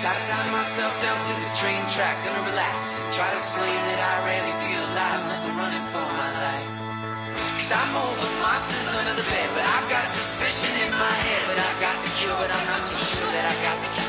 Tired of tying myself down to the train track. Gonna relax and try to explain that I rarely feel alive Unless I'm running for my life. Cause I'm over monsters under the bed But I've got suspicion in my head. But I got the cure But I'm not so sure that I got the cure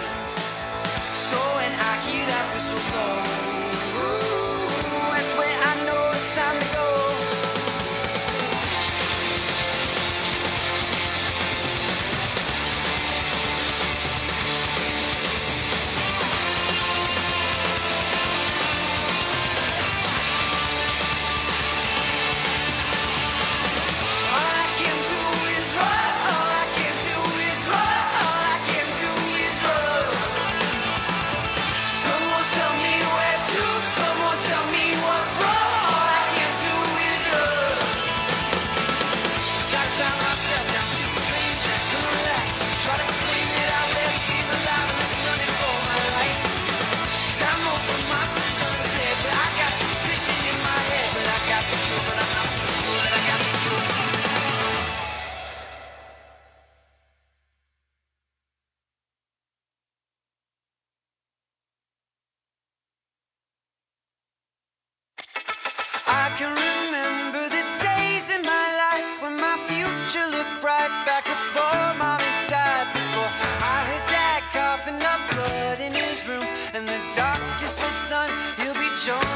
I can remember the days in my life when my future looked bright back before mom and before I had dad coughing up blood in his room, and the doctor said, son, you'll be joined.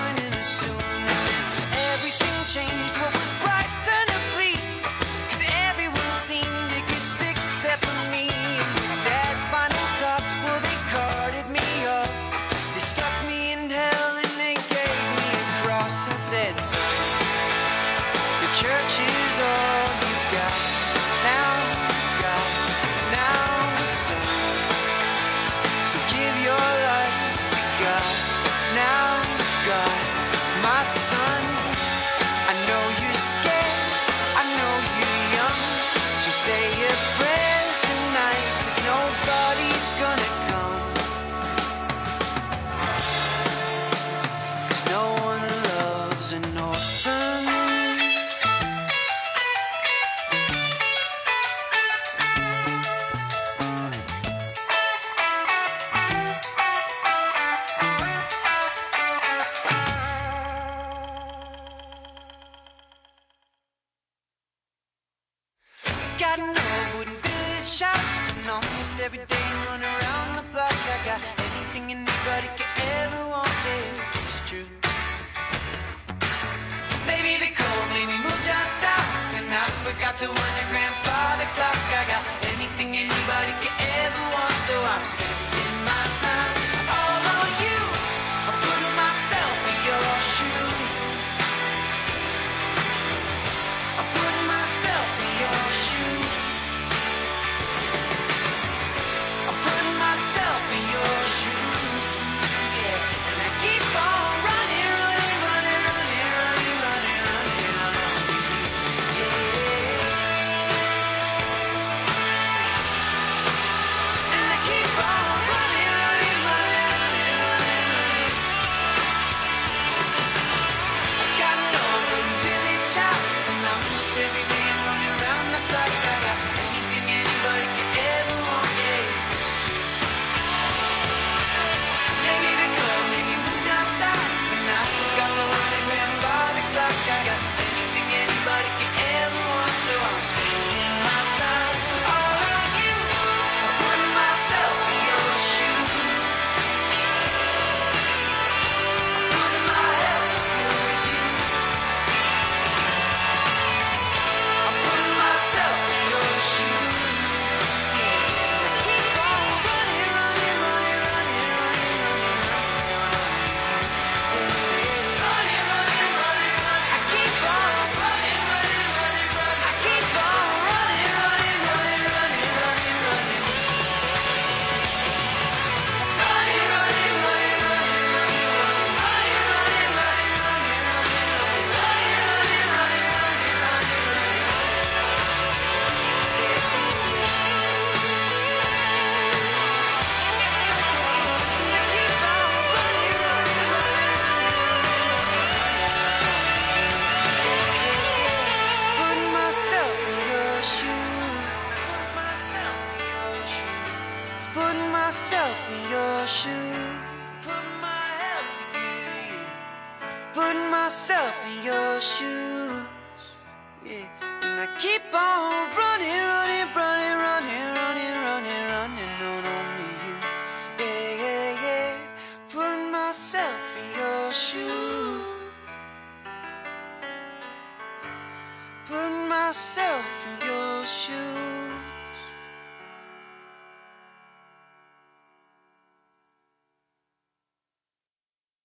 my. shots and almost every day running around. Shoes. Put my help to you. Put myself in your shoes. Yeah. And I keep on running, running, running, running, running, running, running on, on me, you. Yeah, yeah, yeah. Put myself in your shoes. Put myself in your shoes.